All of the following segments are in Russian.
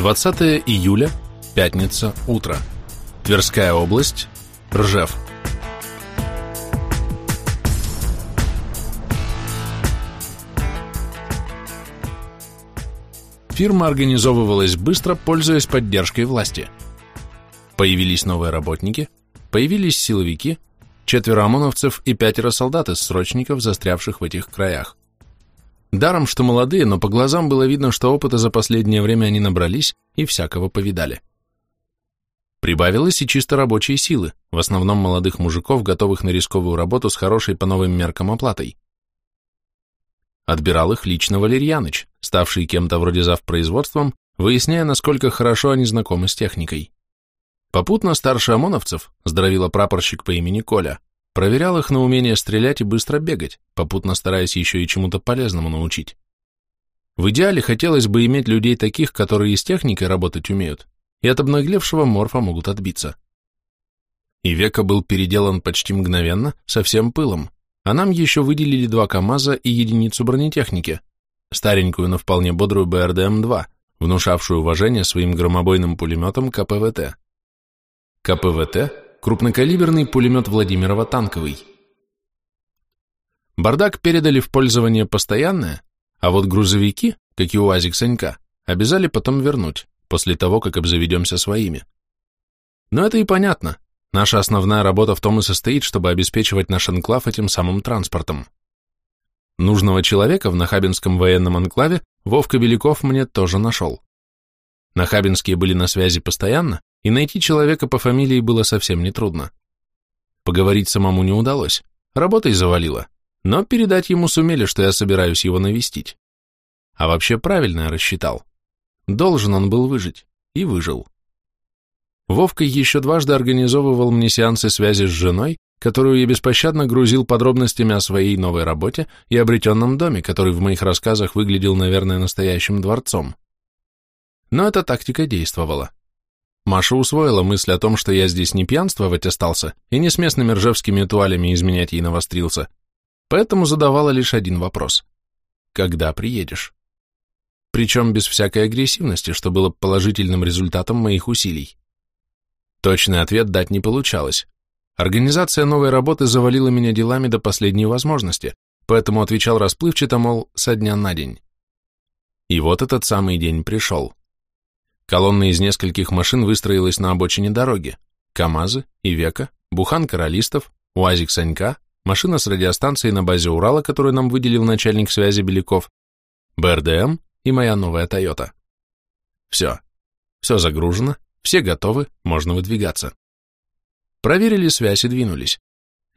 20 июля, пятница, утро. Тверская область, Ржев. Фирма организовывалась быстро, пользуясь поддержкой власти. Появились новые работники, появились силовики, четверо ОМОНовцев и пятеро солдат из срочников, застрявших в этих краях. Даром, что молодые, но по глазам было видно, что опыта за последнее время они набрались и всякого повидали. Прибавилось и чисто рабочие силы, в основном молодых мужиков, готовых на рисковую работу с хорошей по новым меркам оплатой. Отбирал их лично Валерьяныч, ставший кем-то вроде зав производством, выясняя, насколько хорошо они знакомы с техникой. Попутно старший ОМОНовцев, здоровила прапорщик по имени Коля, Проверял их на умение стрелять и быстро бегать, попутно стараясь еще и чему-то полезному научить. В идеале хотелось бы иметь людей таких, которые с техникой работать умеют, и от обнаглевшего морфа могут отбиться. И Века был переделан почти мгновенно, со всем пылом, а нам еще выделили два КАМАЗа и единицу бронетехники, старенькую, но вполне бодрую БРДМ-2, внушавшую уважение своим громобойным пулеметом КПВТ. КПВТ крупнокалиберный пулемет Владимирова танковый. Бардак передали в пользование постоянное, а вот грузовики, как и УАЗик Санька, обязали потом вернуть, после того, как обзаведемся своими. Но это и понятно. Наша основная работа в том и состоит, чтобы обеспечивать наш анклав этим самым транспортом. Нужного человека в Нахабинском военном анклаве Вовка Беляков мне тоже нашел. Нахабинские были на связи постоянно, и найти человека по фамилии было совсем нетрудно. Поговорить самому не удалось, работой завалило, но передать ему сумели, что я собираюсь его навестить. А вообще правильно я рассчитал. Должен он был выжить, и выжил. Вовка еще дважды организовывал мне сеансы связи с женой, которую я беспощадно грузил подробностями о своей новой работе и обретенном доме, который в моих рассказах выглядел, наверное, настоящим дворцом. Но эта тактика действовала. Маша усвоила мысль о том, что я здесь не пьянствовать остался и не с местными ржевскими туалями изменять ей навострился, поэтому задавала лишь один вопрос. Когда приедешь? Причем без всякой агрессивности, что было положительным результатом моих усилий. Точный ответ дать не получалось. Организация новой работы завалила меня делами до последней возможности, поэтому отвечал расплывчато, мол, со дня на день. И вот этот самый день пришел. Колонна из нескольких машин выстроилась на обочине дороги. КАМАЗы, Ивека, Буханка ролистов, УАЗик Санька, машина с радиостанцией на базе Урала, которую нам выделил начальник связи Беляков, БРДМ и моя новая Тойота. Все. Все загружено, все готовы, можно выдвигаться. Проверили связь и двинулись.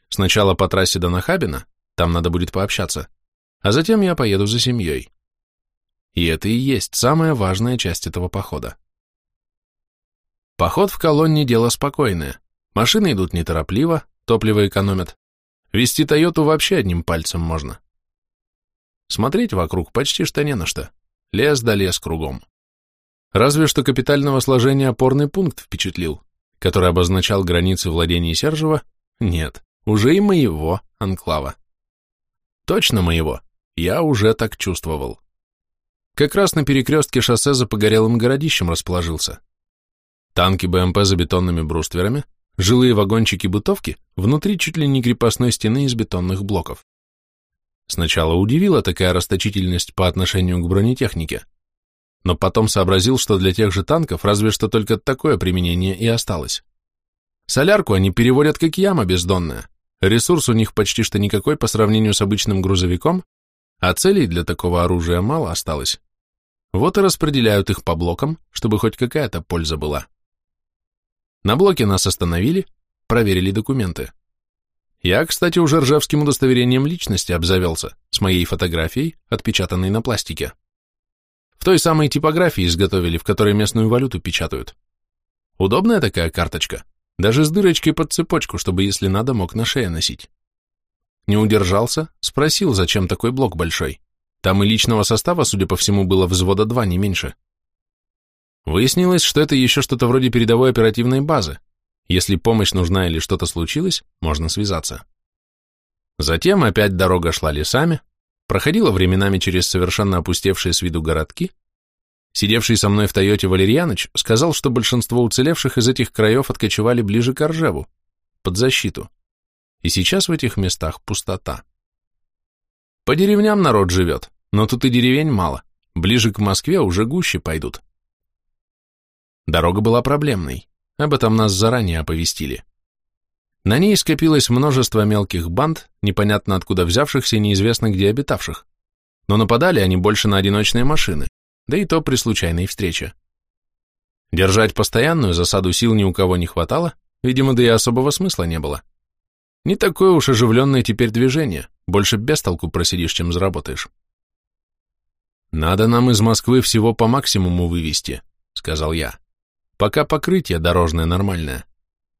Сначала по трассе до Нахабина, там надо будет пообщаться, а затем я поеду за семьей. И это и есть самая важная часть этого похода. Поход в колонне – дело спокойное. Машины идут неторопливо, топливо экономят. Вести Тойоту вообще одним пальцем можно. Смотреть вокруг почти что не на что. Лес да лес кругом. Разве что капитального сложения опорный пункт впечатлил, который обозначал границы владений Сержева. Нет, уже и моего анклава. Точно моего. Я уже так чувствовал. Как раз на перекрестке шоссе за погорелым городищем расположился. Танки БМП за бетонными брустверами, жилые вагончики-бытовки, внутри чуть ли не крепостной стены из бетонных блоков. Сначала удивила такая расточительность по отношению к бронетехнике, но потом сообразил, что для тех же танков разве что только такое применение и осталось. Солярку они переводят как яма бездонная, ресурс у них почти что никакой по сравнению с обычным грузовиком, а целей для такого оружия мало осталось. Вот и распределяют их по блокам, чтобы хоть какая-то польза была. На блоке нас остановили, проверили документы. Я, кстати, уже ржавским удостоверением личности обзавелся, с моей фотографией, отпечатанной на пластике. В той самой типографии изготовили, в которой местную валюту печатают. Удобная такая карточка, даже с дырочкой под цепочку, чтобы, если надо, мог на шее носить. Не удержался, спросил, зачем такой блок большой. Там и личного состава, судя по всему, было взвода два, не меньше. Выяснилось, что это еще что-то вроде передовой оперативной базы. Если помощь нужна или что-то случилось, можно связаться. Затем опять дорога шла лесами, проходила временами через совершенно опустевшие с виду городки, Сидевший со мной в Тойоте Валерьяныч сказал, что большинство уцелевших из этих краев откочевали ближе к Оржеву, под защиту. И сейчас в этих местах пустота. По деревням народ живет, но тут и деревень мало. Ближе к Москве уже гуще пойдут. Дорога была проблемной. Об этом нас заранее оповестили. На ней скопилось множество мелких банд, непонятно откуда взявшихся и неизвестно где обитавших. Но нападали они больше на одиночные машины, да и то при случайной встрече. Держать постоянную засаду сил ни у кого не хватало, видимо, да и особого смысла не было. Не такое уж оживленное теперь движение, больше без толку просидишь, чем заработаешь. «Надо нам из Москвы всего по максимуму вывести», — сказал я. «Пока покрытие дорожное нормальное.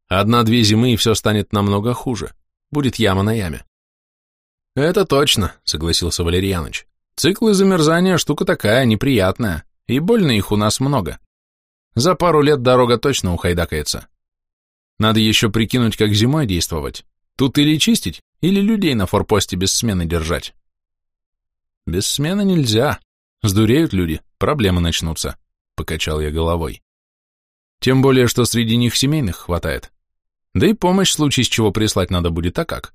Одна-две зимы, и все станет намного хуже. Будет яма на яме». «Это точно», — согласился Валерьяныч. «Циклы замерзания штука такая, неприятная, и больно их у нас много. За пару лет дорога точно ухайдакается. Надо еще прикинуть, как зимой действовать. Тут или чистить, или людей на форпосте без смены держать». «Без смены нельзя», Сдуреют люди, проблемы начнутся, покачал я головой. Тем более, что среди них семейных хватает. Да и помощь в случае с чего прислать надо будет, а как?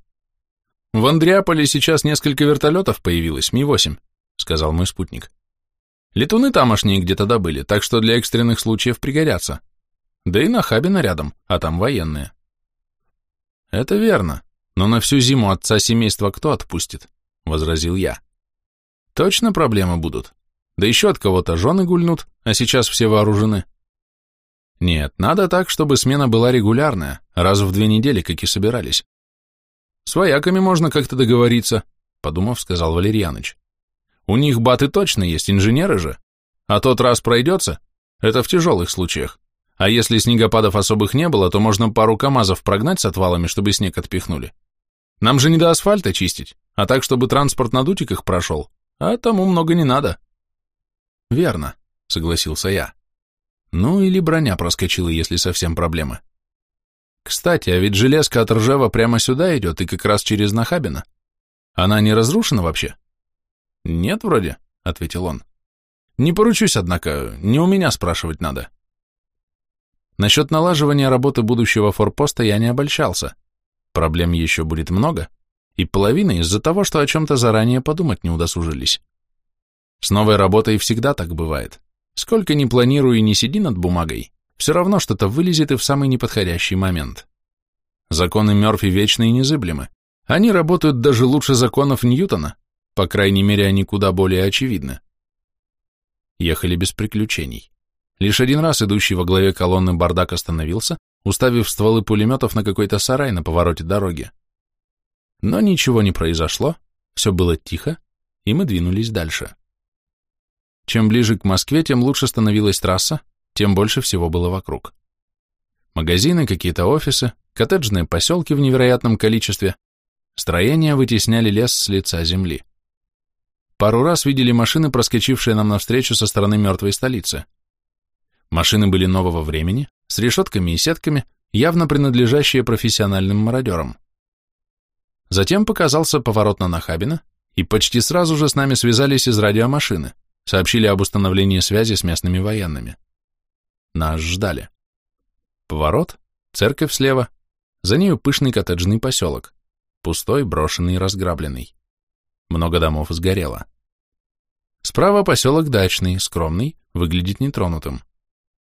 В Андреаполе сейчас несколько вертолетов появилось, Ми-8, сказал мой спутник. Летуны тамошние где-то добыли, так что для экстренных случаев пригодятся. Да и на Хабина рядом, а там военные. Это верно, но на всю зиму отца семейства кто отпустит? Возразил я. Точно проблемы будут. Да еще от кого-то жены гульнут, а сейчас все вооружены. Нет, надо так, чтобы смена была регулярная, раз в две недели, как и собирались. С вояками можно как-то договориться, подумав, сказал Валерьяныч. У них баты точно есть, инженеры же. А тот раз пройдется, это в тяжелых случаях. А если снегопадов особых не было, то можно пару КАМАЗов прогнать с отвалами, чтобы снег отпихнули. Нам же не до асфальта чистить, а так, чтобы транспорт на дутиках прошел, а тому много не надо. Верно, согласился я. Ну или броня проскочила, если совсем проблемы. Кстати, а ведь железка от Ржева прямо сюда идет и как раз через Нахабино. Она не разрушена вообще? Нет, вроде, ответил он. Не поручусь, однако, не у меня спрашивать надо. Насчет налаживания работы будущего форпоста я не обольщался. Проблем еще будет много, и половина из-за того, что о чем-то заранее подумать не удосужились. С новой работой всегда так бывает. Сколько ни планирую и не сиди над бумагой, все равно что-то вылезет и в самый неподходящий момент. Законы Мёрфи вечны и незыблемы. Они работают даже лучше законов Ньютона, по крайней мере, они куда более очевидны. Ехали без приключений. Лишь один раз идущий во главе колонны бардак остановился, уставив стволы пулеметов на какой-то сарай на повороте дороги. Но ничего не произошло, все было тихо, и мы двинулись дальше. Чем ближе к Москве, тем лучше становилась трасса, тем больше всего было вокруг. Магазины, какие-то офисы, коттеджные поселки в невероятном количестве. Строения вытесняли лес с лица земли. Пару раз видели машины, проскочившие нам навстречу со стороны мертвой столицы. Машины были нового времени, с решетками и сетками, явно принадлежащие профессиональным мародерам. Затем показался поворот на Нахабино, и почти сразу же с нами связались из радиомашины сообщили об установлении связи с местными военными. Нас ждали. Поворот, церковь слева, за нею пышный коттеджный поселок, пустой, брошенный и разграбленный. Много домов сгорело. Справа поселок дачный, скромный, выглядит нетронутым.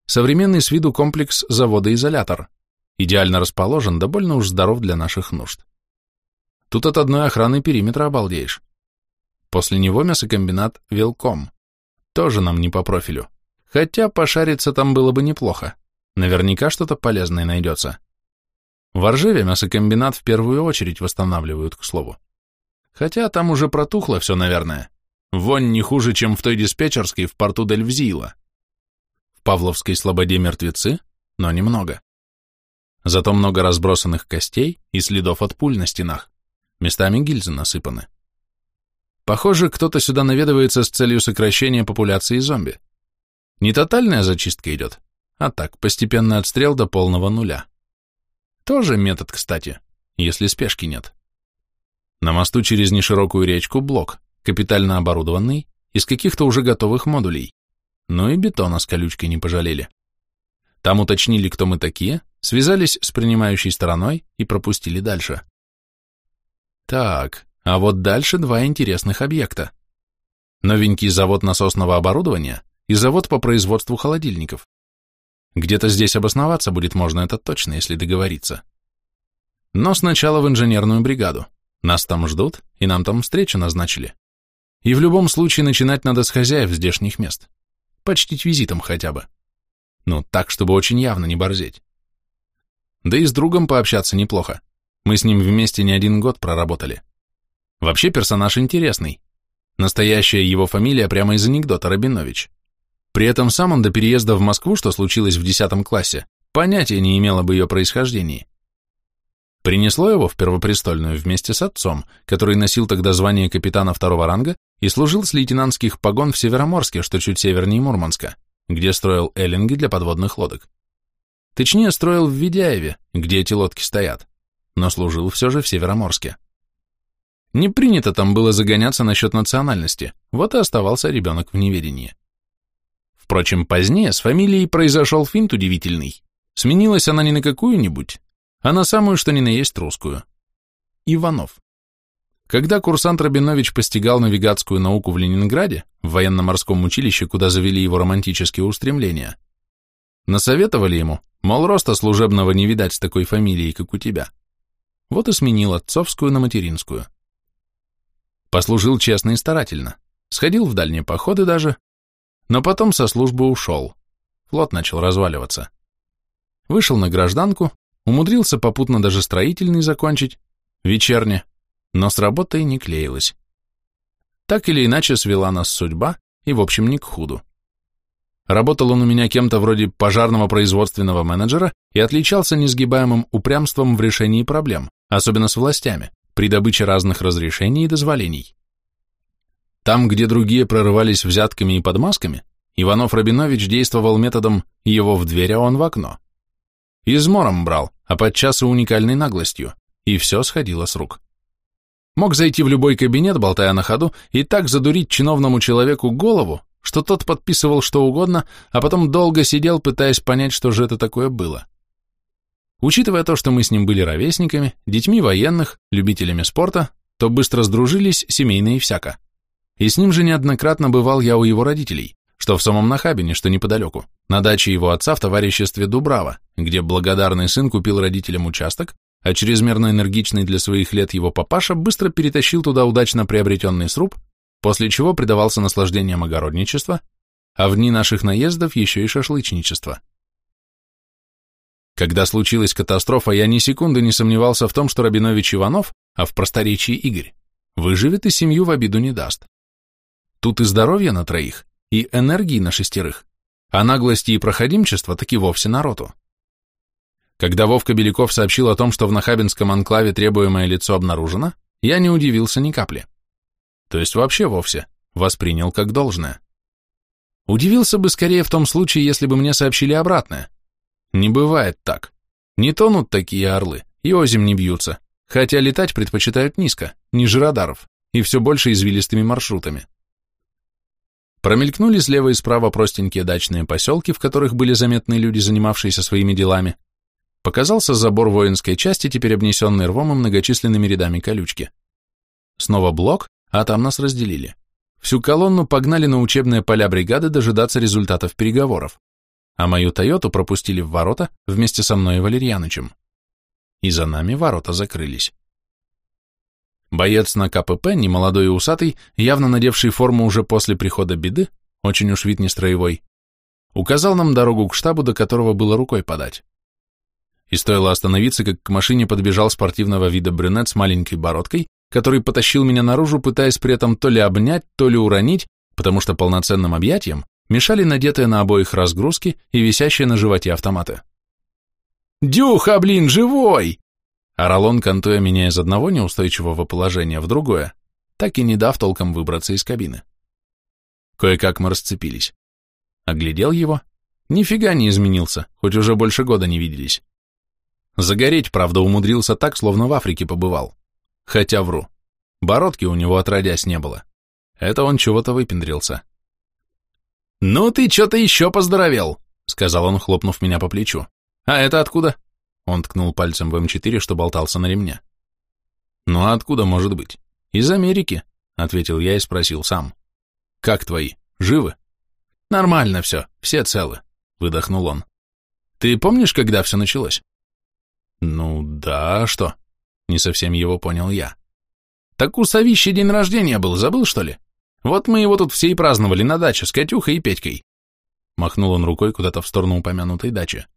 Современный с виду комплекс завода-изолятор, идеально расположен, да больно уж здоров для наших нужд. Тут от одной охраны периметра обалдеешь. После него мясокомбинат «Велком», тоже нам не по профилю. Хотя пошариться там было бы неплохо. Наверняка что-то полезное найдется. В Оржеве мясокомбинат в первую очередь восстанавливают, к слову. Хотя там уже протухло все, наверное. Вонь не хуже, чем в той диспетчерской в порту Дельвзила. В Павловской слободе мертвецы, но немного. Зато много разбросанных костей и следов от пуль на стенах. Местами гильзы насыпаны. Похоже, кто-то сюда наведывается с целью сокращения популяции зомби. Не тотальная зачистка идет, а так, постепенный отстрел до полного нуля. Тоже метод, кстати, если спешки нет. На мосту через неширокую речку блок, капитально оборудованный, из каких-то уже готовых модулей. но и бетона с колючкой не пожалели. Там уточнили, кто мы такие, связались с принимающей стороной и пропустили дальше. Так, а вот дальше два интересных объекта. Новенький завод насосного оборудования и завод по производству холодильников. Где-то здесь обосноваться будет можно, это точно, если договориться. Но сначала в инженерную бригаду. Нас там ждут, и нам там встречу назначили. И в любом случае начинать надо с хозяев здешних мест. Почтить визитом хотя бы. Ну, так, чтобы очень явно не борзеть. Да и с другом пообщаться неплохо. Мы с ним вместе не один год проработали. Вообще персонаж интересный. Настоящая его фамилия прямо из анекдота Рабинович. При этом сам он до переезда в Москву, что случилось в 10 классе, понятия не имел об ее происхождении. Принесло его в Первопрестольную вместе с отцом, который носил тогда звание капитана второго ранга и служил с лейтенантских погон в Североморске, что чуть севернее Мурманска, где строил эллинги для подводных лодок. Точнее, строил в Ведяеве, где эти лодки стоят, но служил все же в Североморске. Не принято там было загоняться насчет национальности, вот и оставался ребенок в неведении. Впрочем, позднее с фамилией произошел финт удивительный. Сменилась она не на какую-нибудь, а на самую, что ни на есть русскую. Иванов. Когда курсант Рабинович постигал навигатскую науку в Ленинграде, в военно-морском училище, куда завели его романтические устремления, насоветовали ему, мол, роста служебного не видать с такой фамилией, как у тебя. Вот и сменил отцовскую на материнскую. Послужил честно и старательно, сходил в дальние походы даже, но потом со службы ушел. Флот начал разваливаться. Вышел на гражданку, умудрился попутно даже строительный закончить, вечерне, но с работой не клеилось. Так или иначе свела нас судьба, и в общем не к худу. Работал он у меня кем-то вроде пожарного производственного менеджера и отличался несгибаемым упрямством в решении проблем, особенно с властями, при добыче разных разрешений и дозволений. Там, где другие прорывались взятками и подмазками, Иванов-Рабинович действовал методом «его в дверь, а он в окно». Измором брал, а подчас и уникальной наглостью, и все сходило с рук. Мог зайти в любой кабинет, болтая на ходу, и так задурить чиновному человеку голову, что тот подписывал что угодно, а потом долго сидел, пытаясь понять, что же это такое было. Учитывая то, что мы с ним были ровесниками, детьми военных, любителями спорта, то быстро сдружились семейно и всяко. И с ним же неоднократно бывал я у его родителей, что в самом Нахабине, что неподалеку, на даче его отца в товариществе Дубрава, где благодарный сын купил родителям участок, а чрезмерно энергичный для своих лет его папаша быстро перетащил туда удачно приобретенный сруб, после чего предавался наслаждениям огородничества, а в дни наших наездов еще и шашлычничества. Когда случилась катастрофа, я ни секунды не сомневался в том, что Рабинович Иванов, а в просторечии Игорь, выживет и семью в обиду не даст. Тут и здоровье на троих, и энергии на шестерых, а наглости и проходимчество таки вовсе народу. Когда Вовка Беляков сообщил о том, что в Нахабинском анклаве требуемое лицо обнаружено, я не удивился ни капли. То есть вообще вовсе, воспринял как должное. Удивился бы скорее в том случае, если бы мне сообщили обратное. Не бывает так. Не тонут такие орлы, и озим не бьются, хотя летать предпочитают низко, ниже радаров, и все больше извилистыми маршрутами. Промелькнули слева и справа простенькие дачные поселки, в которых были заметны люди, занимавшиеся своими делами. Показался забор воинской части, теперь обнесенный рвом и многочисленными рядами колючки. Снова блок, а там нас разделили. Всю колонну погнали на учебные поля бригады дожидаться результатов переговоров а мою Тойоту пропустили в ворота вместе со мной и Валерьянычем. И за нами ворота закрылись. Боец на КПП, немолодой и усатый, явно надевший форму уже после прихода беды, очень уж вид не строевой, указал нам дорогу к штабу, до которого было рукой подать. И стоило остановиться, как к машине подбежал спортивного вида брюнет с маленькой бородкой, который потащил меня наружу, пытаясь при этом то ли обнять, то ли уронить, потому что полноценным объятием мешали надетые на обоих разгрузки и висящие на животе автоматы. «Дюха, блин, живой!» Орал он, кантуя меня из одного неустойчивого положения в другое, так и не дав толком выбраться из кабины. Кое-как мы расцепились. Оглядел его. Нифига не изменился, хоть уже больше года не виделись. Загореть, правда, умудрился так, словно в Африке побывал. Хотя вру. Бородки у него отродясь не было. Это он чего-то выпендрился. Ну ты что-то еще поздоровел, сказал он, хлопнув меня по плечу. А это откуда? Он ткнул пальцем в М4, что болтался на ремне. Ну а откуда может быть? Из Америки, ответил я и спросил сам. Как твои? Живы? Нормально все, все целы, выдохнул он. Ты помнишь, когда все началось? Ну да, а что? Не совсем его понял я. Так у Савища день рождения был, забыл, что ли? Вот мы его тут все и праздновали на даче с Катюхой и Петькой. Махнул он рукой куда-то в сторону упомянутой дачи.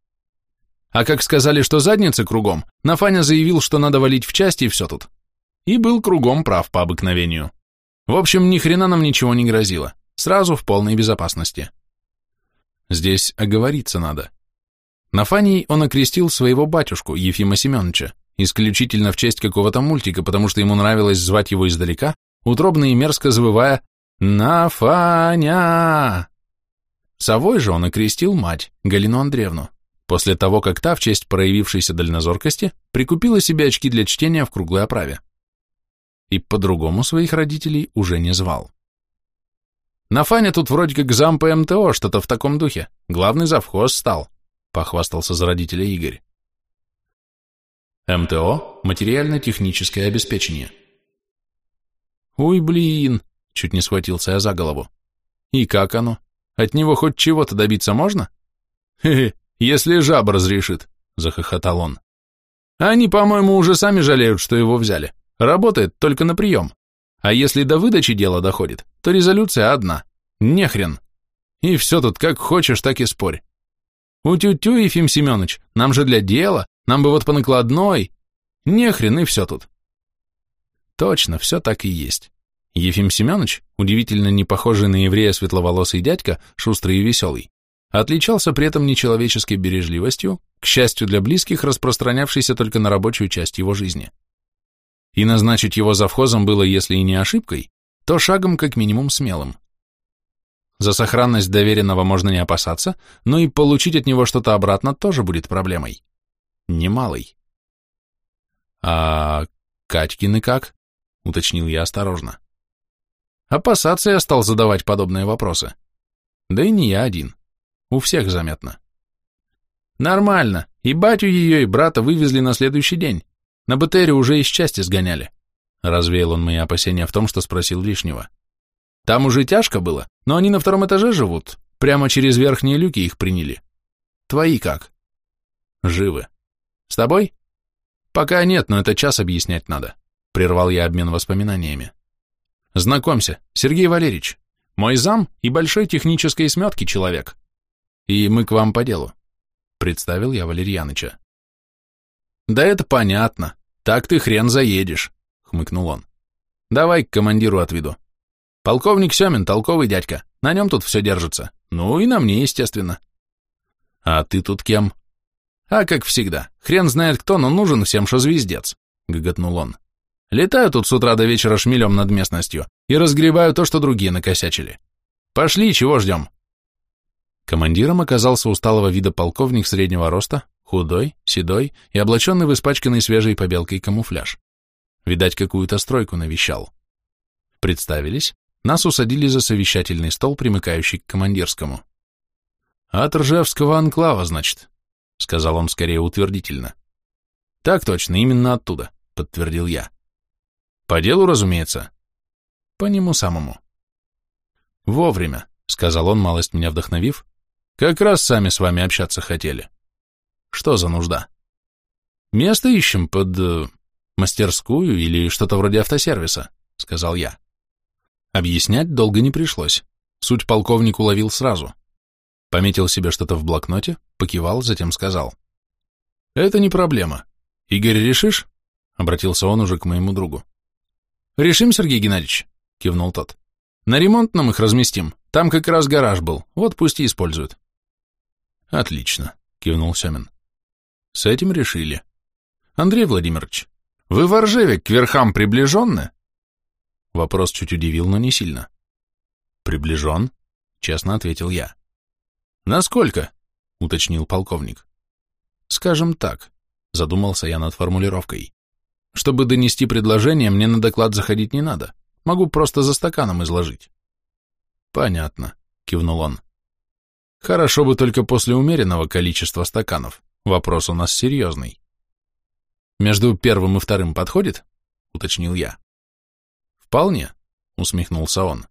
А как сказали, что задницы кругом, Нафаня заявил, что надо валить в части и все тут. И был кругом прав по обыкновению. В общем, ни хрена нам ничего не грозило. Сразу в полной безопасности. Здесь оговориться надо. Нафаний он окрестил своего батюшку, Ефима Семеновича, исключительно в честь какого-то мультика, потому что ему нравилось звать его издалека, утробно и мерзко завывая «Нафаня!». Совой же он окрестил мать, Галину Андреевну, после того, как та, в честь проявившейся дальнозоркости, прикупила себе очки для чтения в круглой оправе. И по-другому своих родителей уже не звал. Нафаня тут вроде как зам по МТО, что-то в таком духе, главный завхоз стал. — похвастался за родителя Игорь. МТО – материально-техническое обеспечение. «Ой, блин!» – чуть не схватился я за голову. «И как оно? От него хоть чего-то добиться можно?» «Хе-хе, если жаба разрешит», – захохотал он. «Они, по-моему, уже сами жалеют, что его взяли. Работает только на прием. А если до выдачи дело доходит, то резолюция одна. Нехрен. И все тут как хочешь, так и спорь. «У-тю-тю, Ефим Семенович, нам же для дела, нам бы вот по накладной. Нехрен и все тут». Точно, все так и есть. Ефим Семенович, удивительно не похожий на еврея светловолосый дядька, шустрый и веселый, отличался при этом нечеловеческой бережливостью, к счастью для близких, распространявшейся только на рабочую часть его жизни. И назначить его завхозом было, если и не ошибкой, то шагом как минимум смелым. За сохранность доверенного можно не опасаться, но и получить от него что-то обратно тоже будет проблемой. Немалой. А Катькины как? Уточнил я осторожно. Опасаться я стал задавать подобные вопросы. Да и не я один. У всех заметно. Нормально. И батю ее, и брата вывезли на следующий день. На БТРе уже из части сгоняли. Развеял он мои опасения в том, что спросил лишнего. Там уже тяжко было, но они на втором этаже живут. Прямо через верхние люки их приняли. Твои как? Живы. С тобой? Пока нет, но это час объяснять надо. Прервал я обмен воспоминаниями. Знакомься, Сергей Валерьевич. Мой зам и большой технической сметки человек. И мы к вам по делу. Представил я Валерьяныча. Да это понятно. Так ты хрен заедешь, хмыкнул он. Давай к командиру отведу. Полковник Семин, толковый дядька, на нем тут все держится. Ну и на мне, естественно. А ты тут кем? А как всегда, хрен знает кто, но нужен всем, что звездец, гоготнул он. Летаю тут с утра до вечера шмелем над местностью и разгребаю то, что другие накосячили. Пошли, чего ждем? Командиром оказался усталого вида полковник среднего роста, худой, седой и облаченный в испачканный свежей побелкой камуфляж. Видать, какую-то стройку навещал. Представились, нас усадили за совещательный стол, примыкающий к командирскому. «От Ржевского анклава, значит», — сказал он скорее утвердительно. «Так точно, именно оттуда», — подтвердил я. «По делу, разумеется». «По нему самому». «Вовремя», — сказал он, малость меня вдохновив. «Как раз сами с вами общаться хотели». «Что за нужда?» «Место ищем под... Э, мастерскую или что-то вроде автосервиса», — сказал я. Объяснять долго не пришлось. Суть полковник уловил сразу. Пометил себе что-то в блокноте, покивал, затем сказал. «Это не проблема. Игорь, решишь?» Обратился он уже к моему другу. «Решим, Сергей Геннадьевич», — кивнул тот. «На ремонтном их разместим. Там как раз гараж был. Вот пусть и используют». «Отлично», — кивнул Семин. «С этим решили. Андрей Владимирович, вы в Оржеве к верхам приближенны?» Вопрос чуть удивил, но не сильно. «Приближен?» — честно ответил я. «Насколько?» — уточнил полковник. «Скажем так», — задумался я над формулировкой. «Чтобы донести предложение, мне на доклад заходить не надо. Могу просто за стаканом изложить». «Понятно», — кивнул он. Хорошо бы только после умеренного количества стаканов. Вопрос у нас серьезный. Между первым и вторым подходит? Уточнил я. Вполне, усмехнулся он.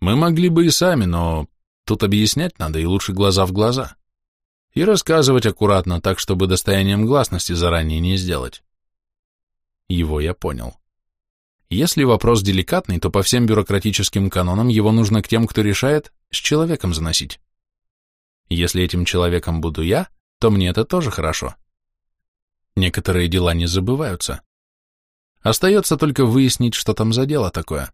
Мы могли бы и сами, но тут объяснять надо, и лучше глаза в глаза. И рассказывать аккуратно, так, чтобы достоянием гласности заранее не сделать. Его я понял. Если вопрос деликатный, то по всем бюрократическим канонам его нужно к тем, кто решает, с человеком заносить. Если этим человеком буду я, то мне это тоже хорошо. Некоторые дела не забываются. Остается только выяснить, что там за дело такое.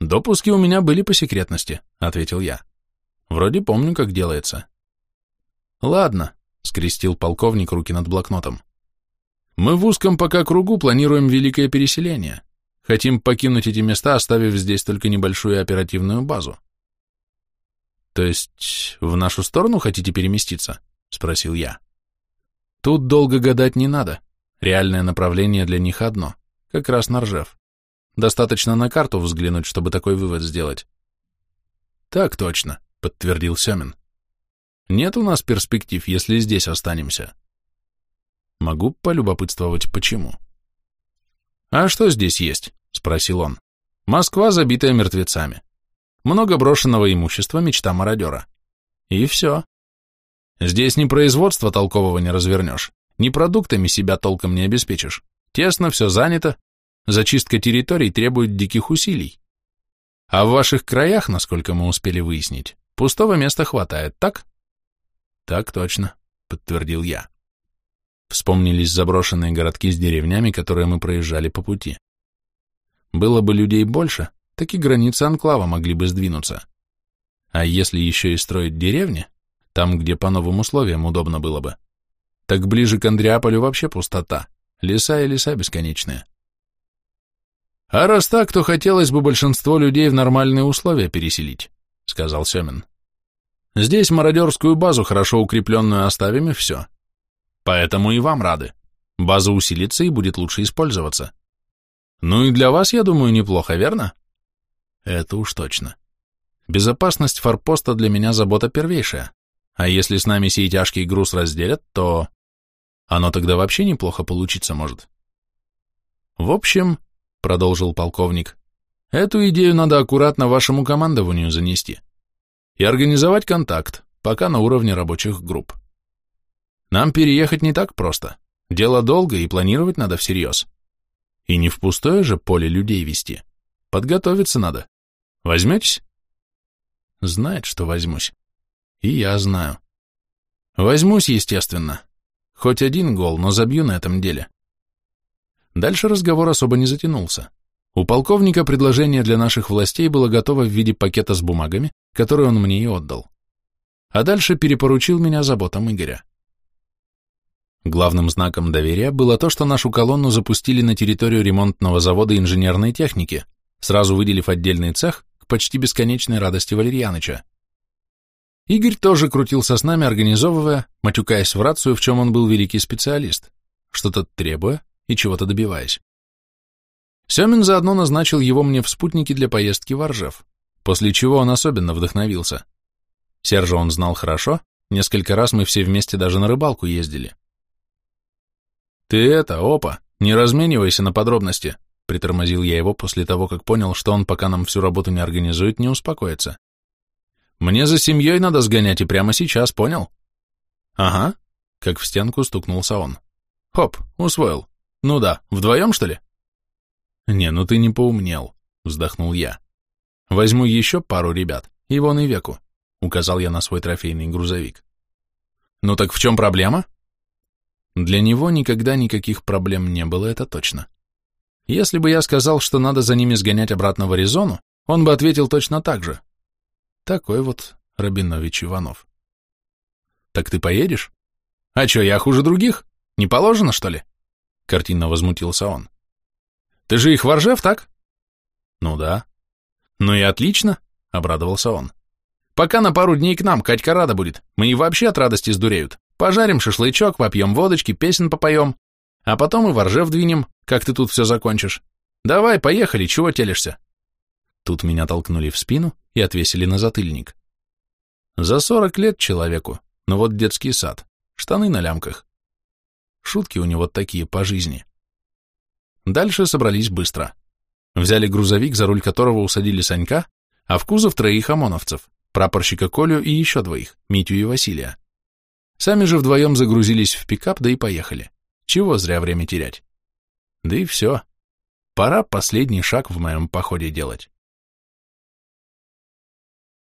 «Допуски у меня были по секретности», — ответил я. «Вроде помню, как делается». «Ладно», — скрестил полковник руки над блокнотом. «Мы в узком пока кругу планируем великое переселение. Хотим покинуть эти места, оставив здесь только небольшую оперативную базу». «То есть в нашу сторону хотите переместиться?» — спросил я. «Тут долго гадать не надо. Реальное направление для них одно, как раз на Ржев. Достаточно на карту взглянуть, чтобы такой вывод сделать. Так точно, подтвердил Семин. Нет у нас перспектив, если здесь останемся. Могу полюбопытствовать, почему. А что здесь есть? Спросил он. Москва, забитая мертвецами. Много брошенного имущества, мечта мародера. И все. Здесь ни производства толкового не развернешь, ни продуктами себя толком не обеспечишь. Тесно, все занято, Зачистка территорий требует диких усилий. А в ваших краях, насколько мы успели выяснить, пустого места хватает, так? Так точно, подтвердил я. Вспомнились заброшенные городки с деревнями, которые мы проезжали по пути. Было бы людей больше, так и границы анклава могли бы сдвинуться. А если еще и строить деревни, там, где по новым условиям удобно было бы, так ближе к Андреаполю вообще пустота, леса и леса бесконечные. А раз так, то хотелось бы большинство людей в нормальные условия переселить, сказал Семин. Здесь мародерскую базу, хорошо укрепленную, оставим и все. Поэтому и вам рады. База усилится и будет лучше использоваться. Ну и для вас, я думаю, неплохо, верно? Это уж точно. Безопасность форпоста для меня забота первейшая. А если с нами сей тяжкий груз разделят, то... Оно тогда вообще неплохо получиться может. В общем, продолжил полковник, эту идею надо аккуратно вашему командованию занести и организовать контакт, пока на уровне рабочих групп. Нам переехать не так просто. Дело долго и планировать надо всерьез. И не в пустое же поле людей вести. Подготовиться надо. Возьметесь? Знает, что возьмусь. И я знаю. Возьмусь, естественно. Хоть один гол, но забью на этом деле. Дальше разговор особо не затянулся. У полковника предложение для наших властей было готово в виде пакета с бумагами, который он мне и отдал. А дальше перепоручил меня заботам Игоря. Главным знаком доверия было то, что нашу колонну запустили на территорию ремонтного завода инженерной техники, сразу выделив отдельный цех к почти бесконечной радости Валерьяныча. Игорь тоже крутился с нами, организовывая, матюкаясь в рацию, в чем он был великий специалист, что-то требуя, и чего-то добиваясь. Семин заодно назначил его мне в спутнике для поездки в Оржев, после чего он особенно вдохновился. Сержа он знал хорошо, несколько раз мы все вместе даже на рыбалку ездили. «Ты это, опа, не разменивайся на подробности», притормозил я его после того, как понял, что он, пока нам всю работу не организует, не успокоится. «Мне за семьей надо сгонять и прямо сейчас, понял?» «Ага», — как в стенку стукнулся он. «Хоп, усвоил. Ну да, вдвоем, что ли? Не, ну ты не поумнел, вздохнул я. Возьму еще пару ребят, и вон и веку, указал я на свой трофейный грузовик. Ну так в чем проблема? Для него никогда никаких проблем не было, это точно. Если бы я сказал, что надо за ними сгонять обратно в Аризону, он бы ответил точно так же. Такой вот Рабинович Иванов. Так ты поедешь? А что, я хуже других? Не положено, что ли? — картинно возмутился он. «Ты же их в так?» «Ну да». «Ну и отлично», — обрадовался он. «Пока на пару дней к нам, Катька рада будет. Мы и вообще от радости сдуреют. Пожарим шашлычок, попьем водочки, песен попоем. А потом и в Оржев двинем, как ты тут все закончишь. Давай, поехали, чего телишься?» Тут меня толкнули в спину и отвесили на затыльник. За сорок лет человеку, но вот детский сад, штаны на лямках. Шутки у него такие по жизни. Дальше собрались быстро. Взяли грузовик, за руль которого усадили Санька, а в кузов троих ОМОНовцев, прапорщика Колю и еще двоих, Митю и Василия. Сами же вдвоем загрузились в пикап, да и поехали. Чего зря время терять. Да и все. Пора последний шаг в моем походе делать.